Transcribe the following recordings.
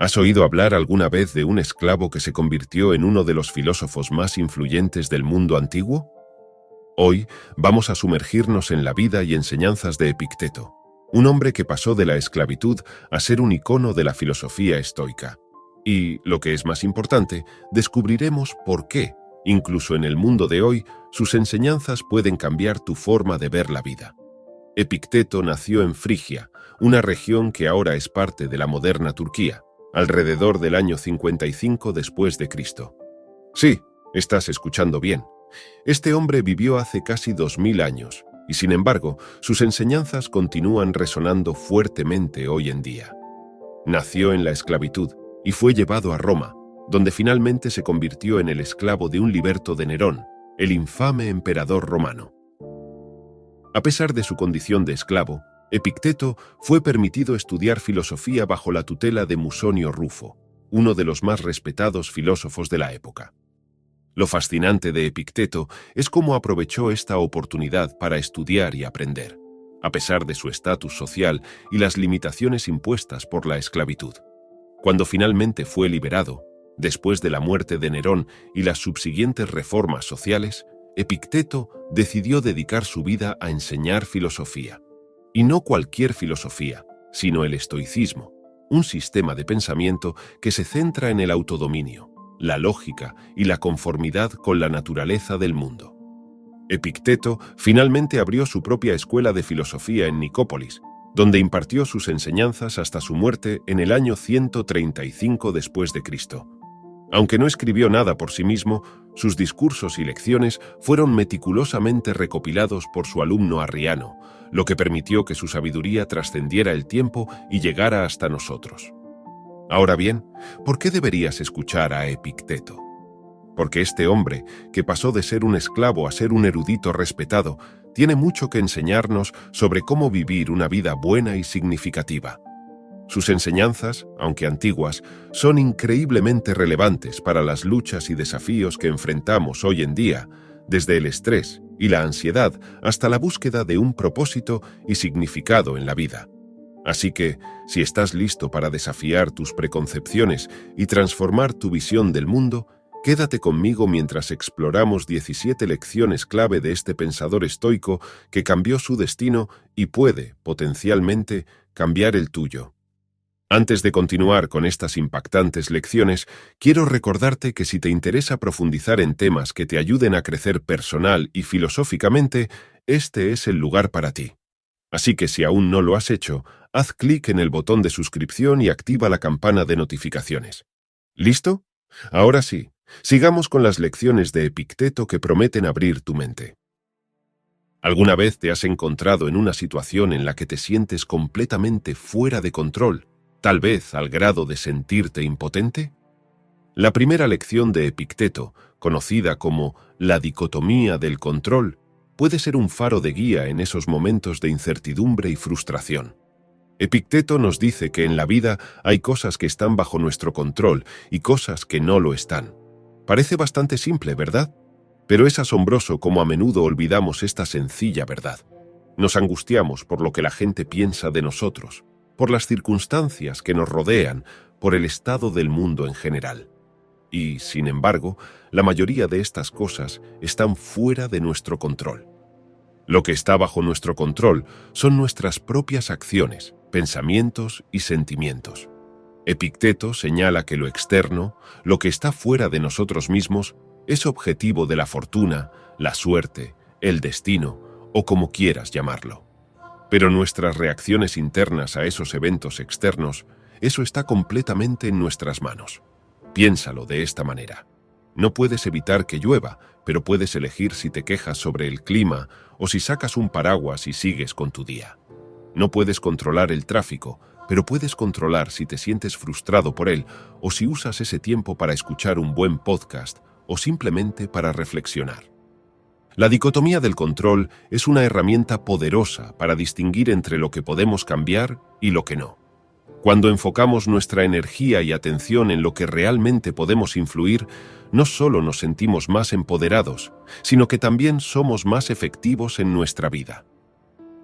¿Has oído hablar alguna vez de un esclavo que se convirtió en uno de los filósofos más influyentes del mundo antiguo? Hoy vamos a sumergirnos en la vida y enseñanzas de Epicteto, un hombre que pasó de la esclavitud a ser un icono de la filosofía estoica. Y, lo que es más importante, descubriremos por qué, incluso en el mundo de hoy, sus enseñanzas pueden cambiar tu forma de ver la vida. Epicteto nació en Frigia, una región que ahora es parte de la moderna Turquía alrededor del año 55 después de Cristo. Sí, estás escuchando bien. Este hombre vivió hace casi dos mil años, y sin embargo, sus enseñanzas continúan resonando fuertemente hoy en día. Nació en la esclavitud y fue llevado a Roma, donde finalmente se convirtió en el esclavo de un liberto de Nerón, el infame emperador romano. A pesar de su condición de esclavo, Epicteto fue permitido estudiar filosofía bajo la tutela de Musonio Rufo, uno de los más respetados filósofos de la época. Lo fascinante de Epicteto es cómo aprovechó esta oportunidad para estudiar y aprender, a pesar de su estatus social y las limitaciones impuestas por la esclavitud. Cuando finalmente fue liberado, después de la muerte de Nerón y las subsiguientes reformas sociales, Epicteto decidió dedicar su vida a enseñar filosofía. Y no cualquier filosofía, sino el estoicismo, un sistema de pensamiento que se centra en el autodominio, la lógica y la conformidad con la naturaleza del mundo. Epicteto finalmente abrió su propia escuela de filosofía en Nicópolis, donde impartió sus enseñanzas hasta su muerte en el año 135 después de Cristo. Aunque no escribió nada por sí mismo, sus discursos y lecciones fueron meticulosamente recopilados por su alumno Arriano, lo que permitió que su sabiduría trascendiera el tiempo y llegara hasta nosotros. Ahora bien, ¿por qué deberías escuchar a Epicteto? Porque este hombre, que pasó de ser un esclavo a ser un erudito respetado, tiene mucho que enseñarnos sobre cómo vivir una vida buena y significativa. Sus enseñanzas, aunque antiguas, son increíblemente relevantes para las luchas y desafíos que enfrentamos hoy en día, desde el estrés y la ansiedad hasta la búsqueda de un propósito y significado en la vida. Así que, si estás listo para desafiar tus preconcepciones y transformar tu visión del mundo, quédate conmigo mientras exploramos 17 lecciones clave de este pensador estoico que cambió su destino y puede, potencialmente, cambiar el tuyo. Antes de continuar con estas impactantes lecciones, quiero recordarte que si te interesa profundizar en temas que te ayuden a crecer personal y filosóficamente, este es el lugar para ti. Así que si aún no lo has hecho, haz clic en el botón de suscripción y activa la campana de notificaciones. ¿Listo? Ahora sí, sigamos con las lecciones de Epicteto que prometen abrir tu mente. ¿Alguna vez te has encontrado en una situación en la que te sientes completamente fuera de control? Tal vez al grado de sentirte impotente? La primera lección de Epicteto, conocida como la dicotomía del control, puede ser un faro de guía en esos momentos de incertidumbre y frustración. Epicteto nos dice que en la vida hay cosas que están bajo nuestro control y cosas que no lo están. Parece bastante simple, ¿verdad? Pero es asombroso cómo a menudo olvidamos esta sencilla verdad. Nos angustiamos por lo que la gente piensa de nosotros, por las circunstancias que nos rodean, por el estado del mundo en general. Y, sin embargo, la mayoría de estas cosas están fuera de nuestro control. Lo que está bajo nuestro control son nuestras propias acciones, pensamientos y sentimientos. Epicteto señala que lo externo, lo que está fuera de nosotros mismos, es objetivo de la fortuna, la suerte, el destino o como quieras llamarlo. Pero nuestras reacciones internas a esos eventos externos, eso está completamente en nuestras manos. Piénsalo de esta manera. No puedes evitar que llueva, pero puedes elegir si te quejas sobre el clima o si sacas un paraguas y sigues con tu día. No puedes controlar el tráfico, pero puedes controlar si te sientes frustrado por él o si usas ese tiempo para escuchar un buen podcast o simplemente para reflexionar. La dicotomía del control es una herramienta poderosa para distinguir entre lo que podemos cambiar y lo que no. Cuando enfocamos nuestra energía y atención en lo que realmente podemos influir, no solo nos sentimos más empoderados, sino que también somos más efectivos en nuestra vida.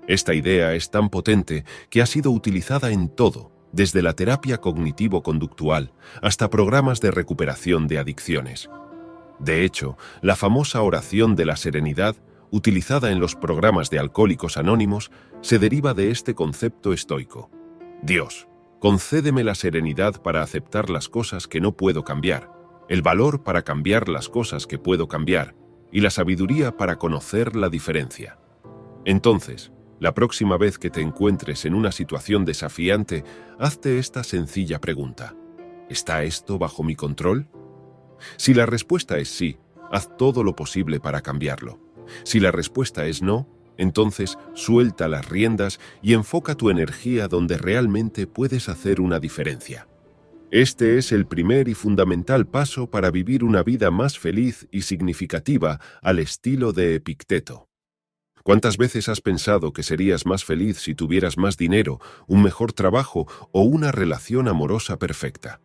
Esta idea es tan potente que ha sido utilizada en todo, desde la terapia cognitivo-conductual hasta programas de recuperación de adicciones. De hecho, la famosa oración de la serenidad, utilizada en los programas de alcohólicos anónimos, se deriva de este concepto estoico. Dios, concédeme la serenidad para aceptar las cosas que no puedo cambiar, el valor para cambiar las cosas que puedo cambiar y la sabiduría para conocer la diferencia. Entonces, la próxima vez que te encuentres en una situación desafiante, hazte esta sencilla pregunta. ¿Está esto bajo mi control? Si la respuesta es sí, haz todo lo posible para cambiarlo. Si la respuesta es no, entonces suelta las riendas y enfoca tu energía donde realmente puedes hacer una diferencia. Este es el primer y fundamental paso para vivir una vida más feliz y significativa al estilo de Epicteto. ¿Cuántas veces has pensado que serías más feliz si tuvieras más dinero, un mejor trabajo o una relación amorosa perfecta?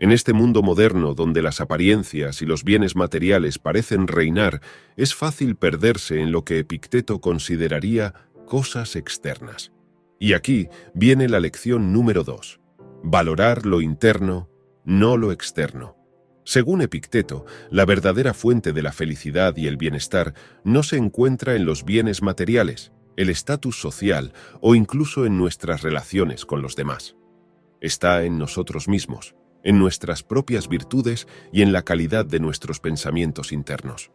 En este mundo moderno donde las apariencias y los bienes materiales parecen reinar, es fácil perderse en lo que Epicteto consideraría cosas externas. Y aquí viene la lección número dos. Valorar lo interno, no lo externo. Según Epicteto, la verdadera fuente de la felicidad y el bienestar no se encuentra en los bienes materiales, el estatus social o incluso en nuestras relaciones con los demás. Está en nosotros mismos en nuestras propias virtudes y en la calidad de nuestros pensamientos internos.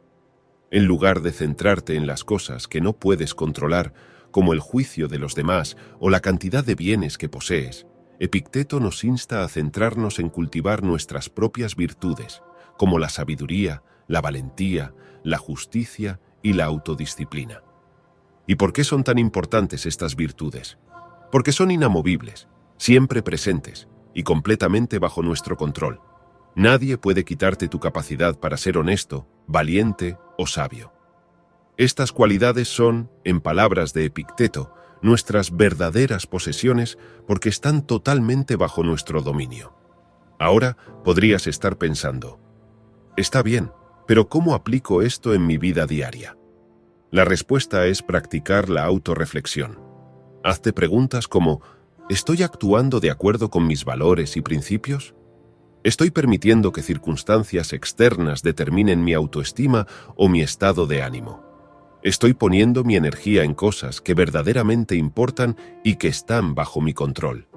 En lugar de centrarte en las cosas que no puedes controlar, como el juicio de los demás o la cantidad de bienes que posees, Epicteto nos insta a centrarnos en cultivar nuestras propias virtudes, como la sabiduría, la valentía, la justicia y la autodisciplina. ¿Y por qué son tan importantes estas virtudes? Porque son inamovibles, siempre presentes, y completamente bajo nuestro control. Nadie puede quitarte tu capacidad para ser honesto, valiente o sabio. Estas cualidades son, en palabras de Epicteto, nuestras verdaderas posesiones porque están totalmente bajo nuestro dominio. Ahora podrías estar pensando, está bien, pero ¿cómo aplico esto en mi vida diaria? La respuesta es practicar la autorreflexión. Hazte preguntas como ¿Estoy actuando de acuerdo con mis valores y principios? ¿Estoy permitiendo que circunstancias externas determinen mi autoestima o mi estado de ánimo? ¿Estoy poniendo mi energía en cosas que verdaderamente importan y que están bajo mi control?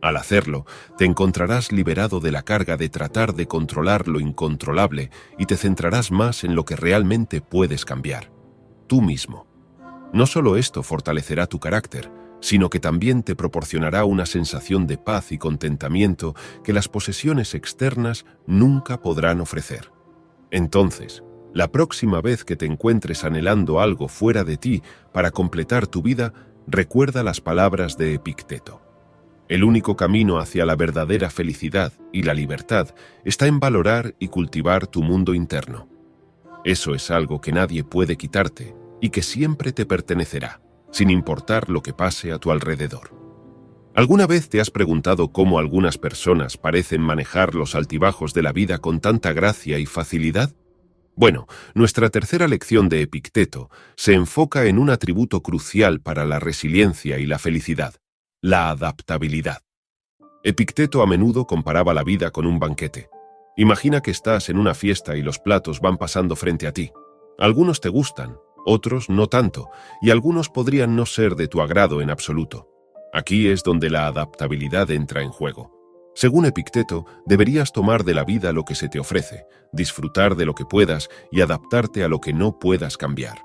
Al hacerlo, te encontrarás liberado de la carga de tratar de controlar lo incontrolable y te centrarás más en lo que realmente puedes cambiar, tú mismo. No solo esto fortalecerá tu carácter, sino que también te proporcionará una sensación de paz y contentamiento que las posesiones externas nunca podrán ofrecer. Entonces, la próxima vez que te encuentres anhelando algo fuera de ti para completar tu vida, recuerda las palabras de Epicteto. El único camino hacia la verdadera felicidad y la libertad está en valorar y cultivar tu mundo interno. Eso es algo que nadie puede quitarte y que siempre te pertenecerá sin importar lo que pase a tu alrededor. ¿Alguna vez te has preguntado cómo algunas personas parecen manejar los altibajos de la vida con tanta gracia y facilidad? Bueno, nuestra tercera lección de Epicteto se enfoca en un atributo crucial para la resiliencia y la felicidad, la adaptabilidad. Epicteto a menudo comparaba la vida con un banquete. Imagina que estás en una fiesta y los platos van pasando frente a ti. Algunos te gustan, otros no tanto, y algunos podrían no ser de tu agrado en absoluto. Aquí es donde la adaptabilidad entra en juego. Según Epicteto, deberías tomar de la vida lo que se te ofrece, disfrutar de lo que puedas y adaptarte a lo que no puedas cambiar.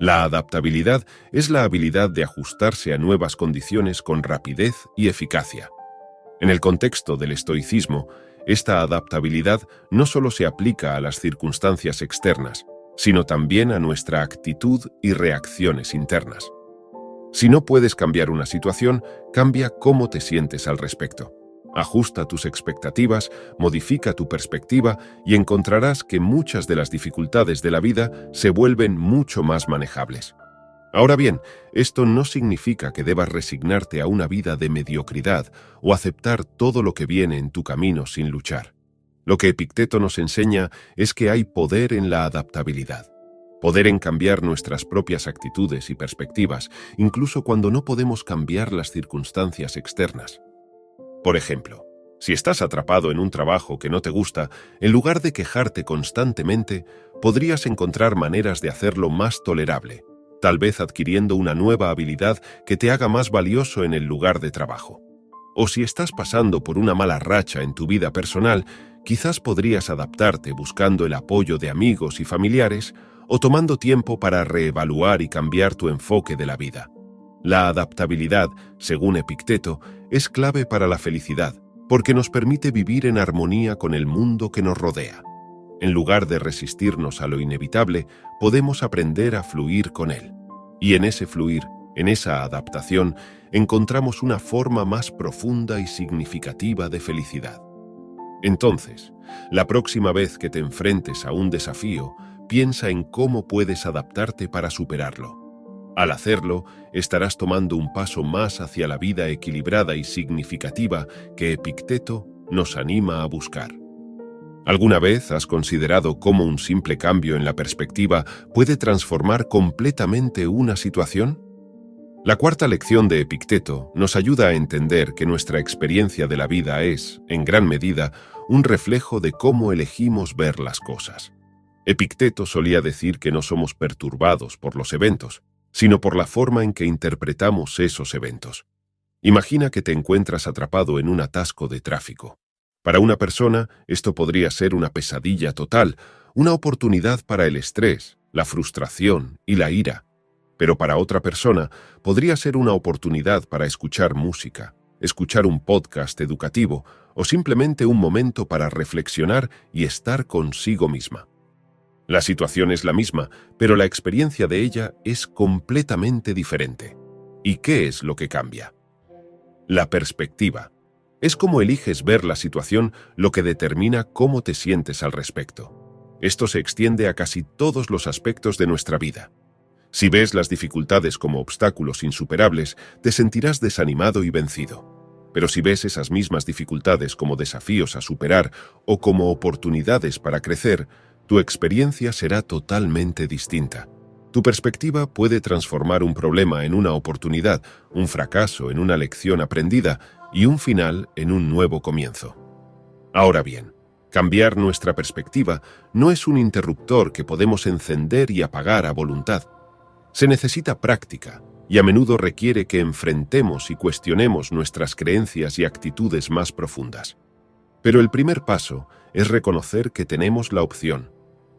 La adaptabilidad es la habilidad de ajustarse a nuevas condiciones con rapidez y eficacia. En el contexto del estoicismo, esta adaptabilidad no solo se aplica a las circunstancias externas, sino también a nuestra actitud y reacciones internas. Si no puedes cambiar una situación, cambia cómo te sientes al respecto. Ajusta tus expectativas, modifica tu perspectiva y encontrarás que muchas de las dificultades de la vida se vuelven mucho más manejables. Ahora bien, esto no significa que debas resignarte a una vida de mediocridad o aceptar todo lo que viene en tu camino sin luchar. Lo que Epicteto nos enseña es que hay poder en la adaptabilidad. poder en cambiar nuestras propias actitudes y perspectivas, incluso cuando no podemos cambiar las circunstancias externas. Por ejemplo, si estás atrapado en un trabajo que no te gusta, en lugar de quejarte constantemente, podrías encontrar maneras de hacerlo más tolerable, tal vez adquiriendo una nueva habilidad que te haga más valioso en el lugar de trabajo. O si estás pasando por una mala racha en tu vida personal, quizás podrías adaptarte buscando el apoyo de amigos y familiares o tomando tiempo para reevaluar y cambiar tu enfoque de la vida. La adaptabilidad, según Epicteto, es clave para la felicidad, porque nos permite vivir en armonía con el mundo que nos rodea. En lugar de resistirnos a lo inevitable, podemos aprender a fluir con él. Y en ese fluir, en esa adaptación, encontramos una forma más profunda y significativa de felicidad. Entonces, la próxima vez que te enfrentes a un desafío, piensa en cómo puedes adaptarte para superarlo. Al hacerlo, estarás tomando un paso más hacia la vida equilibrada y significativa que Epicteto nos anima a buscar. ¿Alguna vez has considerado cómo un simple cambio en la perspectiva puede transformar completamente una situación? La cuarta lección de Epicteto nos ayuda a entender que nuestra experiencia de la vida es, en gran medida, un reflejo de cómo elegimos ver las cosas. Epicteto solía decir que no somos perturbados por los eventos, sino por la forma en que interpretamos esos eventos. Imagina que te encuentras atrapado en un atasco de tráfico. Para una persona, esto podría ser una pesadilla total, una oportunidad para el estrés, la frustración y la ira. Pero para otra persona, podría ser una oportunidad para escuchar música, escuchar un podcast educativo o simplemente un momento para reflexionar y estar consigo misma. La situación es la misma, pero la experiencia de ella es completamente diferente. ¿Y qué es lo que cambia? La perspectiva. Es como eliges ver la situación lo que determina cómo te sientes al respecto. Esto se extiende a casi todos los aspectos de nuestra vida. Si ves las dificultades como obstáculos insuperables, te sentirás desanimado y vencido. Pero si ves esas mismas dificultades como desafíos a superar o como oportunidades para crecer, tu experiencia será totalmente distinta. Tu perspectiva puede transformar un problema en una oportunidad, un fracaso en una lección aprendida y un final en un nuevo comienzo. Ahora bien, cambiar nuestra perspectiva no es un interruptor que podemos encender y apagar a voluntad. Se necesita práctica y a menudo requiere que enfrentemos y cuestionemos nuestras creencias y actitudes más profundas. Pero el primer paso es reconocer que tenemos la opción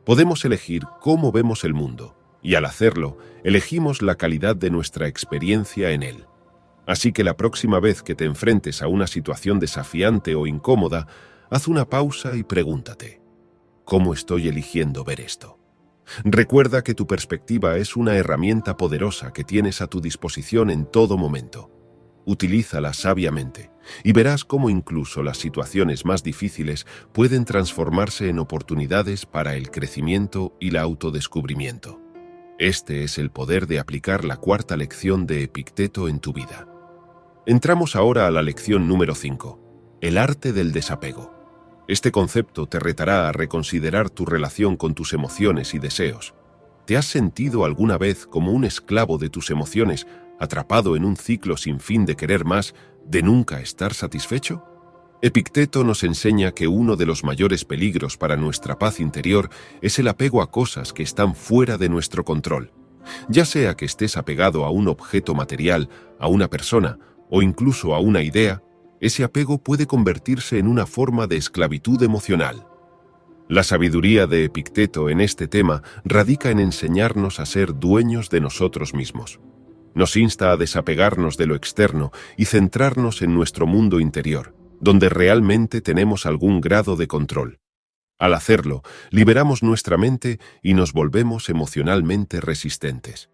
Podemos elegir cómo vemos el mundo, y al hacerlo, elegimos la calidad de nuestra experiencia en él. Así que la próxima vez que te enfrentes a una situación desafiante o incómoda, haz una pausa y pregúntate, ¿cómo estoy eligiendo ver esto? Recuerda que tu perspectiva es una herramienta poderosa que tienes a tu disposición en todo momento. Utilízala sabiamente y verás cómo incluso las situaciones más difíciles pueden transformarse en oportunidades para el crecimiento y el autodescubrimiento. Este es el poder de aplicar la cuarta lección de Epicteto en tu vida. Entramos ahora a la lección número 5, el arte del desapego. Este concepto te retará a reconsiderar tu relación con tus emociones y deseos. ¿Te has sentido alguna vez como un esclavo de tus emociones atrapado en un ciclo sin fin de querer más, de nunca estar satisfecho? Epicteto nos enseña que uno de los mayores peligros para nuestra paz interior es el apego a cosas que están fuera de nuestro control. Ya sea que estés apegado a un objeto material, a una persona o incluso a una idea, ese apego puede convertirse en una forma de esclavitud emocional. La sabiduría de Epicteto en este tema radica en enseñarnos a ser dueños de nosotros mismos. Nos insta a desapegarnos de lo externo y centrarnos en nuestro mundo interior, donde realmente tenemos algún grado de control. Al hacerlo, liberamos nuestra mente y nos volvemos emocionalmente resistentes.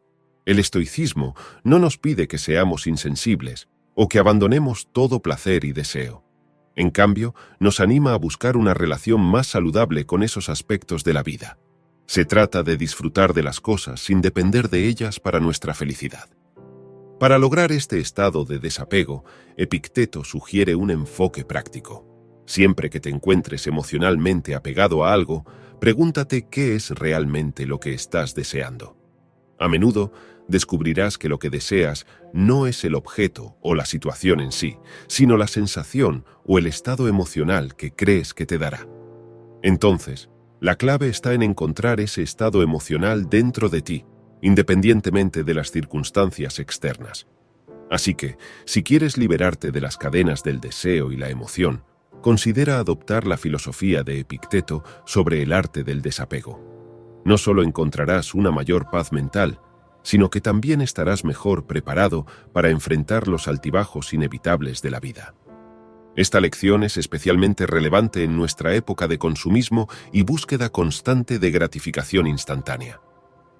El estoicismo no nos pide que seamos insensibles o que abandonemos todo placer y deseo. En cambio, nos anima a buscar una relación más saludable con esos aspectos de la vida. Se trata de disfrutar de las cosas sin depender de ellas para nuestra felicidad. Para lograr este estado de desapego, Epicteto sugiere un enfoque práctico. Siempre que te encuentres emocionalmente apegado a algo, pregúntate qué es realmente lo que estás deseando. A menudo descubrirás que lo que deseas no es el objeto o la situación en sí, sino la sensación o el estado emocional que crees que te dará. Entonces, la clave está en encontrar ese estado emocional dentro de ti, independientemente de las circunstancias externas. Así que, si quieres liberarte de las cadenas del deseo y la emoción, considera adoptar la filosofía de Epicteto sobre el arte del desapego. No solo encontrarás una mayor paz mental, sino que también estarás mejor preparado para enfrentar los altibajos inevitables de la vida. Esta lección es especialmente relevante en nuestra época de consumismo y búsqueda constante de gratificación instantánea.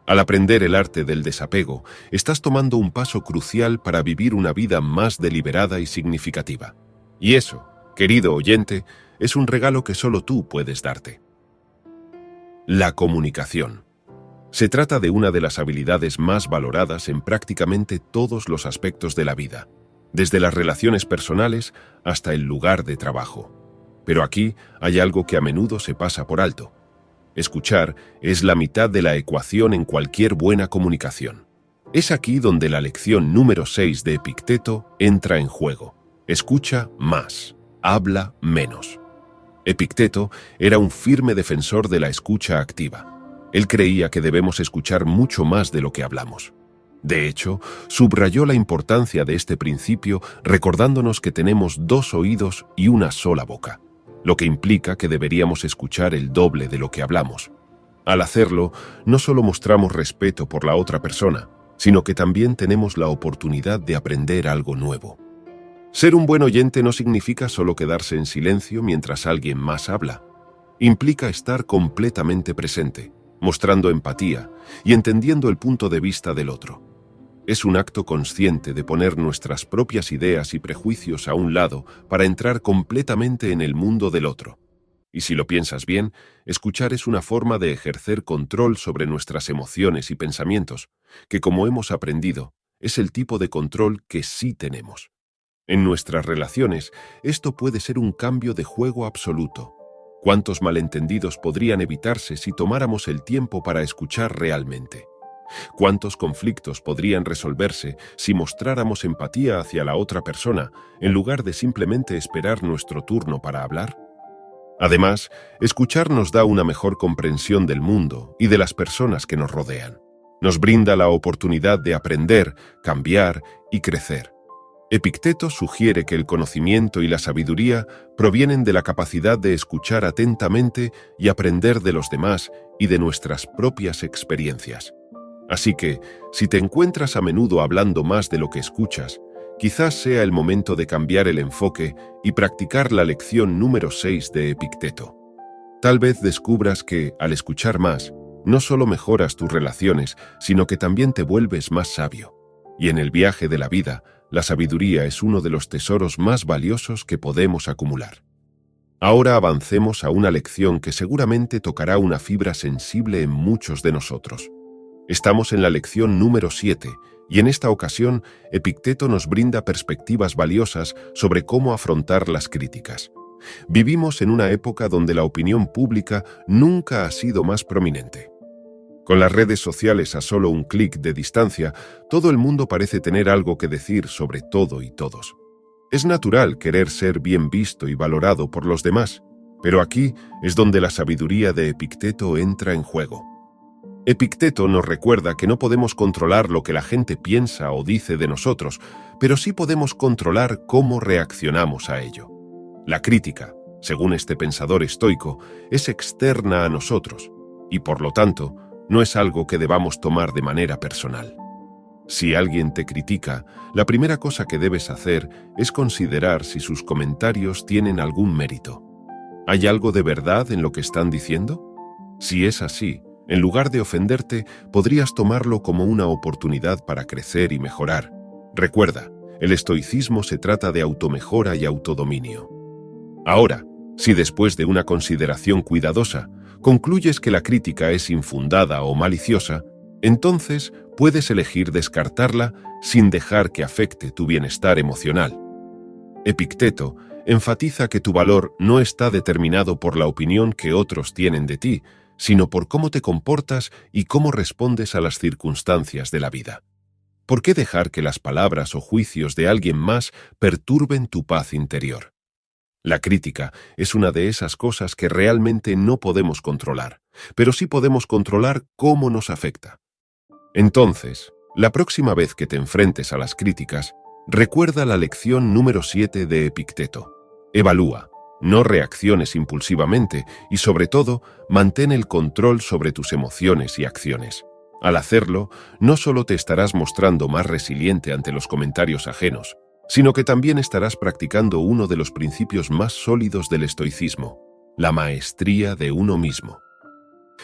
Al aprender el arte del desapego, estás tomando un paso crucial para vivir una vida más deliberada y significativa. Y eso, querido oyente, es un regalo que solo tú puedes darte. La comunicación. Se trata de una de las habilidades más valoradas en prácticamente todos los aspectos de la vida, desde las relaciones personales hasta el lugar de trabajo. Pero aquí hay algo que a menudo se pasa por alto. Escuchar es la mitad de la ecuación en cualquier buena comunicación. Es aquí donde la lección número 6 de Epicteto entra en juego. Escucha más, habla menos. Epicteto era un firme defensor de la escucha activa. Él creía que debemos escuchar mucho más de lo que hablamos. De hecho, subrayó la importancia de este principio recordándonos que tenemos dos oídos y una sola boca, lo que implica que deberíamos escuchar el doble de lo que hablamos. Al hacerlo, no solo mostramos respeto por la otra persona, sino que también tenemos la oportunidad de aprender algo nuevo. Ser un buen oyente no significa solo quedarse en silencio mientras alguien más habla. Implica estar completamente presente mostrando empatía y entendiendo el punto de vista del otro. Es un acto consciente de poner nuestras propias ideas y prejuicios a un lado para entrar completamente en el mundo del otro. Y si lo piensas bien, escuchar es una forma de ejercer control sobre nuestras emociones y pensamientos, que como hemos aprendido, es el tipo de control que sí tenemos. En nuestras relaciones, esto puede ser un cambio de juego absoluto, ¿Cuántos malentendidos podrían evitarse si tomáramos el tiempo para escuchar realmente? ¿Cuántos conflictos podrían resolverse si mostráramos empatía hacia la otra persona en lugar de simplemente esperar nuestro turno para hablar? Además, escuchar nos da una mejor comprensión del mundo y de las personas que nos rodean. Nos brinda la oportunidad de aprender, cambiar y crecer. Epicteto sugiere que el conocimiento y la sabiduría provienen de la capacidad de escuchar atentamente y aprender de los demás y de nuestras propias experiencias. Así que, si te encuentras a menudo hablando más de lo que escuchas, quizás sea el momento de cambiar el enfoque y practicar la lección número 6 de Epicteto. Tal vez descubras que, al escuchar más, no solo mejoras tus relaciones, sino que también te vuelves más sabio. Y en el viaje de la vida, la sabiduría es uno de los tesoros más valiosos que podemos acumular. Ahora avancemos a una lección que seguramente tocará una fibra sensible en muchos de nosotros. Estamos en la lección número 7 y en esta ocasión Epicteto nos brinda perspectivas valiosas sobre cómo afrontar las críticas. Vivimos en una época donde la opinión pública nunca ha sido más prominente. Con las redes sociales a solo un clic de distancia, todo el mundo parece tener algo que decir sobre todo y todos. Es natural querer ser bien visto y valorado por los demás, pero aquí es donde la sabiduría de Epicteto entra en juego. Epicteto nos recuerda que no podemos controlar lo que la gente piensa o dice de nosotros, pero sí podemos controlar cómo reaccionamos a ello. La crítica, según este pensador estoico, es externa a nosotros, y por lo tanto, no es algo que debamos tomar de manera personal. Si alguien te critica, la primera cosa que debes hacer es considerar si sus comentarios tienen algún mérito. ¿Hay algo de verdad en lo que están diciendo? Si es así, en lugar de ofenderte, podrías tomarlo como una oportunidad para crecer y mejorar. Recuerda, el estoicismo se trata de automejora y autodominio. Ahora, si después de una consideración cuidadosa, concluyes que la crítica es infundada o maliciosa, entonces puedes elegir descartarla sin dejar que afecte tu bienestar emocional. Epicteto enfatiza que tu valor no está determinado por la opinión que otros tienen de ti, sino por cómo te comportas y cómo respondes a las circunstancias de la vida. ¿Por qué dejar que las palabras o juicios de alguien más perturben tu paz interior? La crítica es una de esas cosas que realmente no podemos controlar, pero sí podemos controlar cómo nos afecta. Entonces, la próxima vez que te enfrentes a las críticas, recuerda la lección número 7 de Epicteto. Evalúa, no reacciones impulsivamente y sobre todo, mantén el control sobre tus emociones y acciones. Al hacerlo, no solo te estarás mostrando más resiliente ante los comentarios ajenos, sino que también estarás practicando uno de los principios más sólidos del estoicismo, la maestría de uno mismo.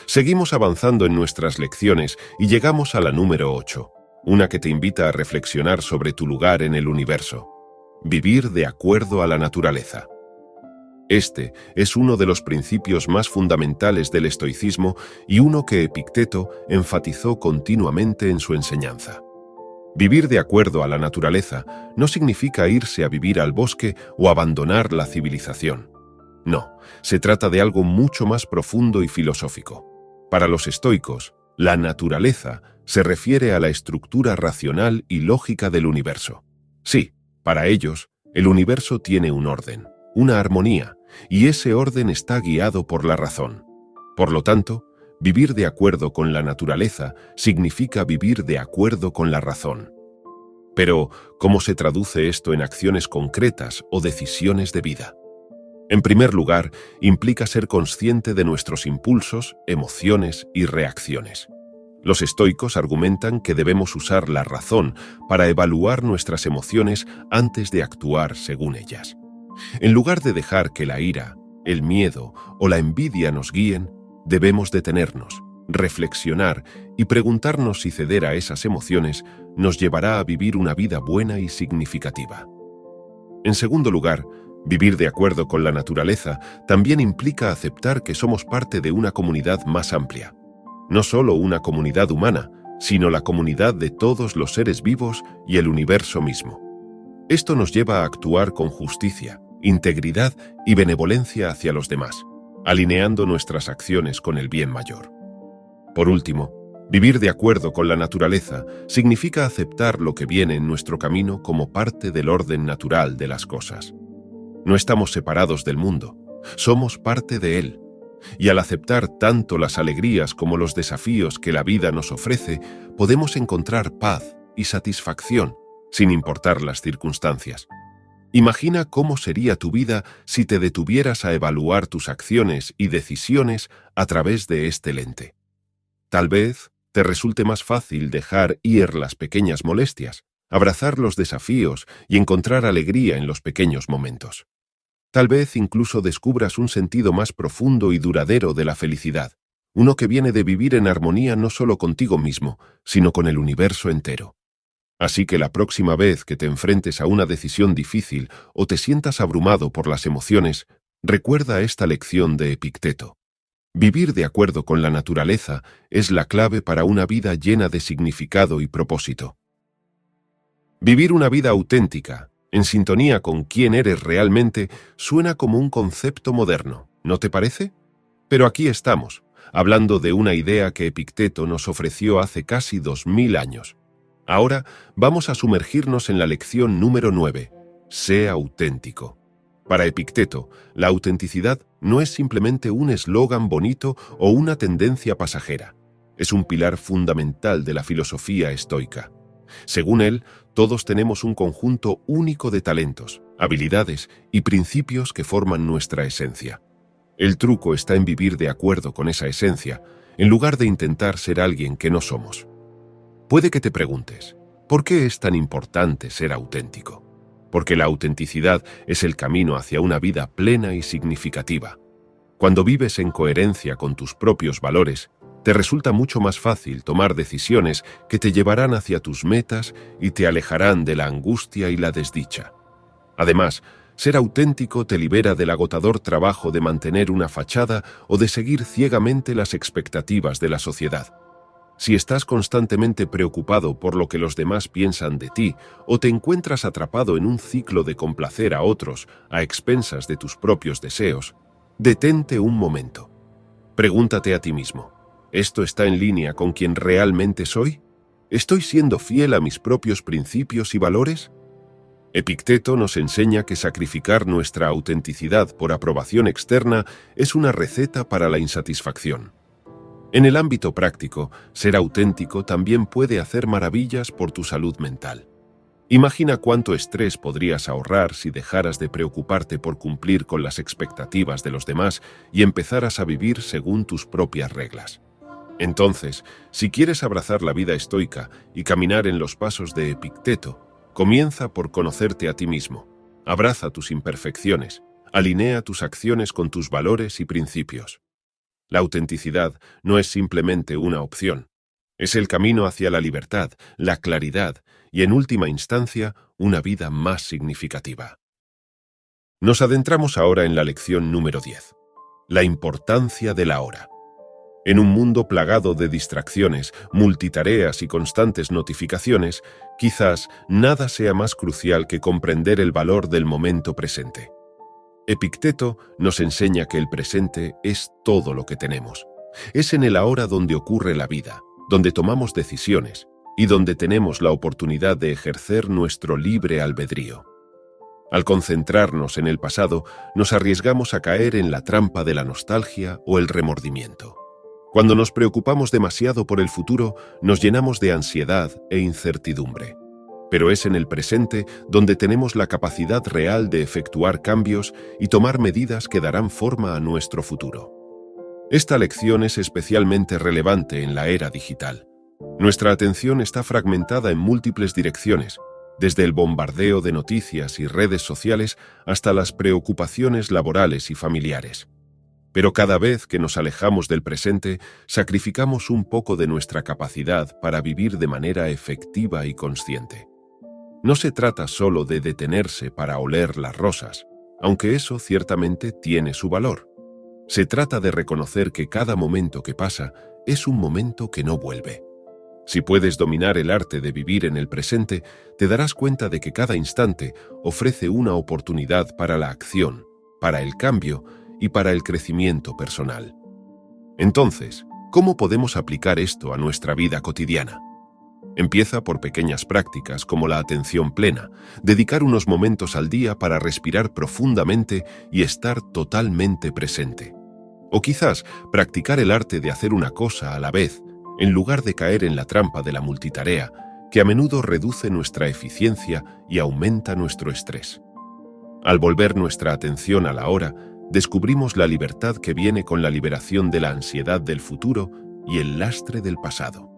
Seguimos avanzando en nuestras lecciones y llegamos a la número 8, una que te invita a reflexionar sobre tu lugar en el universo. Vivir de acuerdo a la naturaleza. Este es uno de los principios más fundamentales del estoicismo y uno que Epicteto enfatizó continuamente en su enseñanza. Vivir de acuerdo a la naturaleza no significa irse a vivir al bosque o abandonar la civilización. No, se trata de algo mucho más profundo y filosófico. Para los estoicos, la naturaleza se refiere a la estructura racional y lógica del universo. Sí, para ellos, el universo tiene un orden, una armonía, y ese orden está guiado por la razón. Por lo tanto, vivir de acuerdo con la naturaleza significa vivir de acuerdo con la razón. Pero, ¿cómo se traduce esto en acciones concretas o decisiones de vida? En primer lugar, implica ser consciente de nuestros impulsos, emociones y reacciones. Los estoicos argumentan que debemos usar la razón para evaluar nuestras emociones antes de actuar según ellas. En lugar de dejar que la ira, el miedo o la envidia nos guíen, debemos detenernos, reflexionar y preguntarnos si ceder a esas emociones nos llevará a vivir una vida buena y significativa. En segundo lugar, vivir de acuerdo con la naturaleza también implica aceptar que somos parte de una comunidad más amplia. No solo una comunidad humana, sino la comunidad de todos los seres vivos y el universo mismo. Esto nos lleva a actuar con justicia, integridad y benevolencia hacia los demás, alineando nuestras acciones con el bien mayor. Por último, vivir de acuerdo con la naturaleza significa aceptar lo que viene en nuestro camino como parte del orden natural de las cosas. No estamos separados del mundo, somos parte de él, y al aceptar tanto las alegrías como los desafíos que la vida nos ofrece, podemos encontrar paz y satisfacción, sin importar las circunstancias. Imagina cómo sería tu vida si te detuvieras a evaluar tus acciones y decisiones a través de este lente. Tal vez te resulte más fácil dejar ir las pequeñas molestias, abrazar los desafíos y encontrar alegría en los pequeños momentos. Tal vez incluso descubras un sentido más profundo y duradero de la felicidad, uno que viene de vivir en armonía no solo contigo mismo, sino con el universo entero. Así que la próxima vez que te enfrentes a una decisión difícil o te sientas abrumado por las emociones, recuerda esta lección de Epicteto. Vivir de acuerdo con la naturaleza es la clave para una vida llena de significado y propósito. Vivir una vida auténtica, en sintonía con quién eres realmente, suena como un concepto moderno, ¿no te parece? Pero aquí estamos, hablando de una idea que Epicteto nos ofreció hace casi dos mil años. Ahora vamos a sumergirnos en la lección número 9. Sé auténtico. Para Epicteto, la autenticidad no es simplemente un eslogan bonito o una tendencia pasajera. Es un pilar fundamental de la filosofía estoica. Según él, todos tenemos un conjunto único de talentos, habilidades y principios que forman nuestra esencia. El truco está en vivir de acuerdo con esa esencia, en lugar de intentar ser alguien que no somos. Puede que te preguntes, ¿por qué es tan importante ser auténtico? Porque la autenticidad es el camino hacia una vida plena y significativa. Cuando vives en coherencia con tus propios valores, te resulta mucho más fácil tomar decisiones que te llevarán hacia tus metas y te alejarán de la angustia y la desdicha. Además, ser auténtico te libera del agotador trabajo de mantener una fachada o de seguir ciegamente las expectativas de la sociedad. Si estás constantemente preocupado por lo que los demás piensan de ti o te encuentras atrapado en un ciclo de complacer a otros a expensas de tus propios deseos, detente un momento. Pregúntate a ti mismo, ¿esto está en línea con quien realmente soy? ¿Estoy siendo fiel a mis propios principios y valores? Epicteto nos enseña que sacrificar nuestra autenticidad por aprobación externa es una receta para la insatisfacción. En el ámbito práctico, ser auténtico también puede hacer maravillas por tu salud mental. Imagina cuánto estrés podrías ahorrar si dejaras de preocuparte por cumplir con las expectativas de los demás y empezaras a vivir según tus propias reglas. Entonces, si quieres abrazar la vida estoica y caminar en los pasos de Epicteto, comienza por conocerte a ti mismo, abraza tus imperfecciones, alinea tus acciones con tus valores y principios. La autenticidad no es simplemente una opción, es el camino hacia la libertad, la claridad y, en última instancia, una vida más significativa. Nos adentramos ahora en la lección número 10. La importancia de la hora. En un mundo plagado de distracciones, multitareas y constantes notificaciones, quizás nada sea más crucial que comprender el valor del momento presente. Epicteto nos enseña que el presente es todo lo que tenemos. Es en el ahora donde ocurre la vida, donde tomamos decisiones, y donde tenemos la oportunidad de ejercer nuestro libre albedrío. Al concentrarnos en el pasado, nos arriesgamos a caer en la trampa de la nostalgia o el remordimiento. Cuando nos preocupamos demasiado por el futuro, nos llenamos de ansiedad e incertidumbre. Pero es en el presente donde tenemos la capacidad real de efectuar cambios y tomar medidas que darán forma a nuestro futuro. Esta lección es especialmente relevante en la era digital. Nuestra atención está fragmentada en múltiples direcciones, desde el bombardeo de noticias y redes sociales hasta las preocupaciones laborales y familiares. Pero cada vez que nos alejamos del presente, sacrificamos un poco de nuestra capacidad para vivir de manera efectiva y consciente. No se trata solo de detenerse para oler las rosas, aunque eso ciertamente tiene su valor. Se trata de reconocer que cada momento que pasa es un momento que no vuelve. Si puedes dominar el arte de vivir en el presente, te darás cuenta de que cada instante ofrece una oportunidad para la acción, para el cambio y para el crecimiento personal. Entonces, ¿cómo podemos aplicar esto a nuestra vida cotidiana? Empieza por pequeñas prácticas como la atención plena, dedicar unos momentos al día para respirar profundamente y estar totalmente presente. O quizás practicar el arte de hacer una cosa a la vez, en lugar de caer en la trampa de la multitarea, que a menudo reduce nuestra eficiencia y aumenta nuestro estrés. Al volver nuestra atención a la hora, descubrimos la libertad que viene con la liberación de la ansiedad del futuro y el lastre del pasado.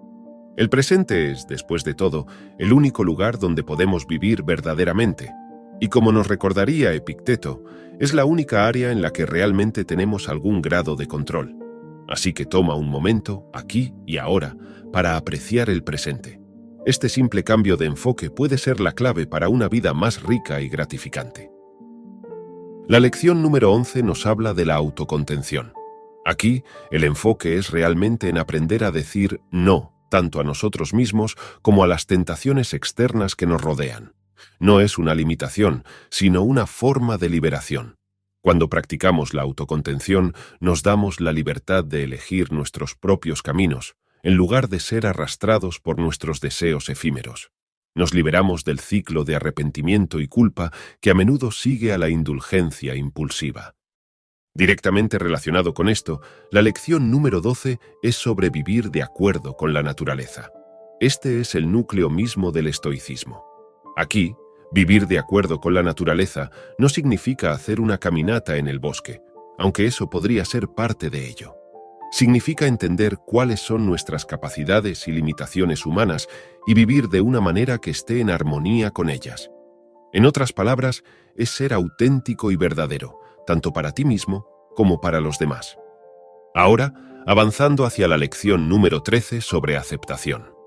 El presente es, después de todo, el único lugar donde podemos vivir verdaderamente, y como nos recordaría Epicteto, es la única área en la que realmente tenemos algún grado de control. Así que toma un momento, aquí y ahora, para apreciar el presente. Este simple cambio de enfoque puede ser la clave para una vida más rica y gratificante. La lección número 11 nos habla de la autocontención. Aquí, el enfoque es realmente en aprender a decir no, tanto a nosotros mismos como a las tentaciones externas que nos rodean. No es una limitación, sino una forma de liberación. Cuando practicamos la autocontención, nos damos la libertad de elegir nuestros propios caminos, en lugar de ser arrastrados por nuestros deseos efímeros. Nos liberamos del ciclo de arrepentimiento y culpa que a menudo sigue a la indulgencia impulsiva. Directamente relacionado con esto, la lección número 12 es sobre vivir de acuerdo con la naturaleza. Este es el núcleo mismo del estoicismo. Aquí, Vivir de acuerdo con la naturaleza no significa hacer una caminata en el bosque, aunque eso podría ser parte de ello. Significa entender cuáles son nuestras capacidades y limitaciones humanas y vivir de una manera que esté en armonía con ellas. En otras palabras, es ser auténtico y verdadero, tanto para ti mismo como para los demás. Ahora, avanzando hacia la lección número 13 sobre aceptación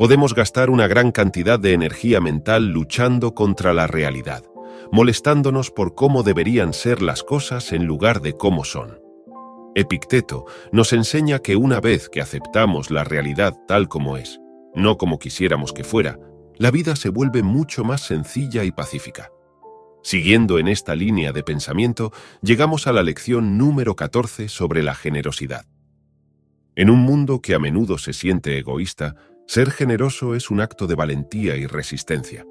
podemos gastar una gran cantidad de energía mental luchando contra la realidad, molestándonos por cómo deberían ser las cosas en lugar de cómo son. Epicteto nos enseña que una vez que aceptamos la realidad tal como es, no como quisiéramos que fuera, la vida se vuelve mucho más sencilla y pacífica. Siguiendo en esta línea de pensamiento, llegamos a la lección número 14 sobre la generosidad. En un mundo que a menudo se siente egoísta, ser generoso es un acto de valentía y resistencia.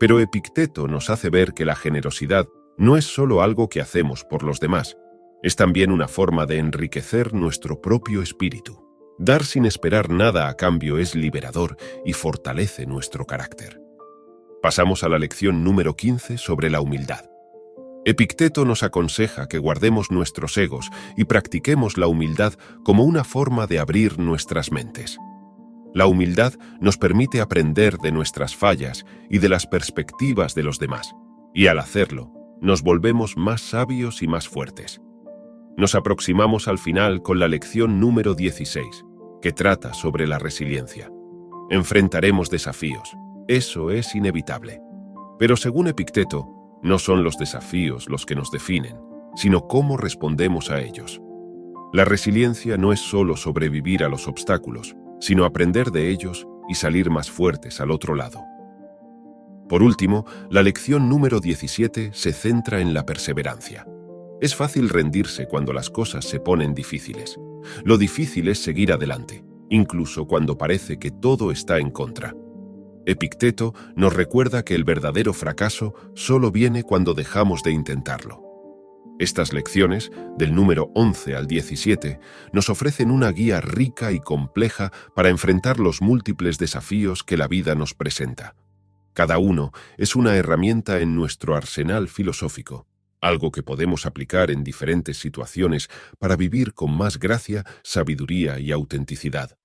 Pero Epicteto nos hace ver que la generosidad no es solo algo que hacemos por los demás, es también una forma de enriquecer nuestro propio espíritu. Dar sin esperar nada a cambio es liberador y fortalece nuestro carácter. Pasamos a la lección número 15 sobre la humildad. Epicteto nos aconseja que guardemos nuestros egos y practiquemos la humildad como una forma de abrir nuestras mentes. La humildad nos permite aprender de nuestras fallas y de las perspectivas de los demás, y al hacerlo, nos volvemos más sabios y más fuertes. Nos aproximamos al final con la lección número 16, que trata sobre la resiliencia. Enfrentaremos desafíos, eso es inevitable. Pero según Epicteto, no son los desafíos los que nos definen, sino cómo respondemos a ellos. La resiliencia no es solo sobrevivir a los obstáculos, sino aprender de ellos y salir más fuertes al otro lado. Por último, la lección número 17 se centra en la perseverancia. Es fácil rendirse cuando las cosas se ponen difíciles. Lo difícil es seguir adelante, incluso cuando parece que todo está en contra. Epicteto nos recuerda que el verdadero fracaso solo viene cuando dejamos de intentarlo. Estas lecciones, del número 11 al 17, nos ofrecen una guía rica y compleja para enfrentar los múltiples desafíos que la vida nos presenta. Cada uno es una herramienta en nuestro arsenal filosófico, algo que podemos aplicar en diferentes situaciones para vivir con más gracia, sabiduría y autenticidad.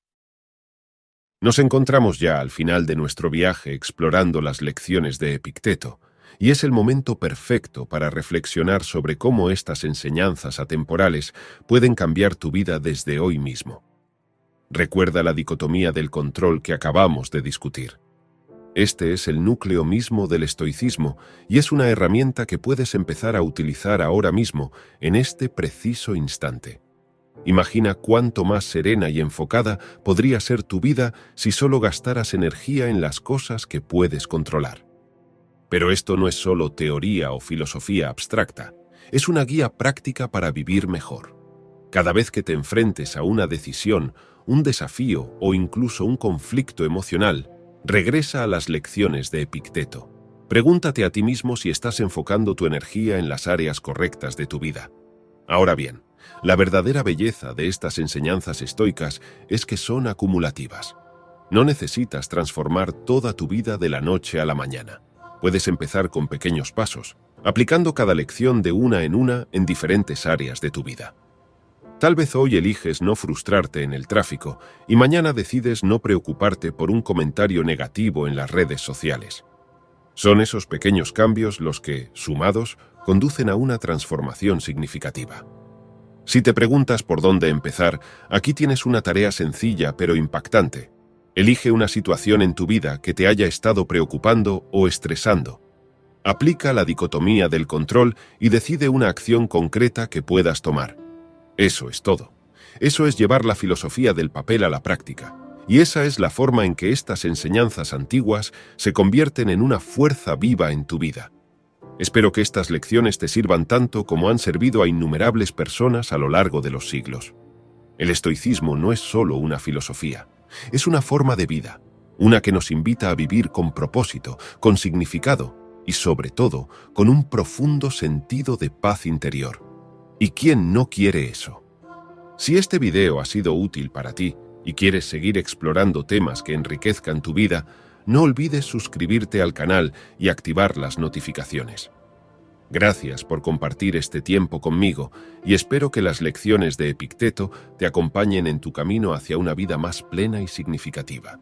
Nos encontramos ya al final de nuestro viaje explorando las lecciones de Epicteto, y es el momento perfecto para reflexionar sobre cómo estas enseñanzas atemporales pueden cambiar tu vida desde hoy mismo. Recuerda la dicotomía del control que acabamos de discutir. Este es el núcleo mismo del estoicismo y es una herramienta que puedes empezar a utilizar ahora mismo, en este preciso instante. Imagina cuánto más serena y enfocada podría ser tu vida si solo gastaras energía en las cosas que puedes controlar. Pero esto no es solo teoría o filosofía abstracta, es una guía práctica para vivir mejor. Cada vez que te enfrentes a una decisión, un desafío o incluso un conflicto emocional, Regresa a las lecciones de Epicteto. Pregúntate a ti mismo si estás enfocando tu energía en las áreas correctas de tu vida. Ahora bien, la verdadera belleza de estas enseñanzas estoicas es que son acumulativas. No necesitas transformar toda tu vida de la noche a la mañana. Puedes empezar con pequeños pasos, aplicando cada lección de una en una en diferentes áreas de tu vida. Tal vez hoy eliges no frustrarte en el tráfico y mañana decides no preocuparte por un comentario negativo en las redes sociales. Son esos pequeños cambios los que, sumados, conducen a una transformación significativa. Si te preguntas por dónde empezar, aquí tienes una tarea sencilla pero impactante. Elige una situación en tu vida que te haya estado preocupando o estresando. Aplica la dicotomía del control y decide una acción concreta que puedas tomar. Eso es todo. Eso es llevar la filosofía del papel a la práctica. Y esa es la forma en que estas enseñanzas antiguas se convierten en una fuerza viva en tu vida. Espero que estas lecciones te sirvan tanto como han servido a innumerables personas a lo largo de los siglos. El estoicismo no es solo una filosofía, es una forma de vida, una que nos invita a vivir con propósito, con significado y sobre todo con un profundo sentido de paz interior. ¿Y quién no quiere eso? Si este video ha sido útil para ti y quieres seguir explorando temas que enriquezcan tu vida, no olvides suscribirte al canal y activar las notificaciones. Gracias por compartir este tiempo conmigo y espero que las lecciones de Epicteto te acompañen en tu camino hacia una vida más plena y significativa.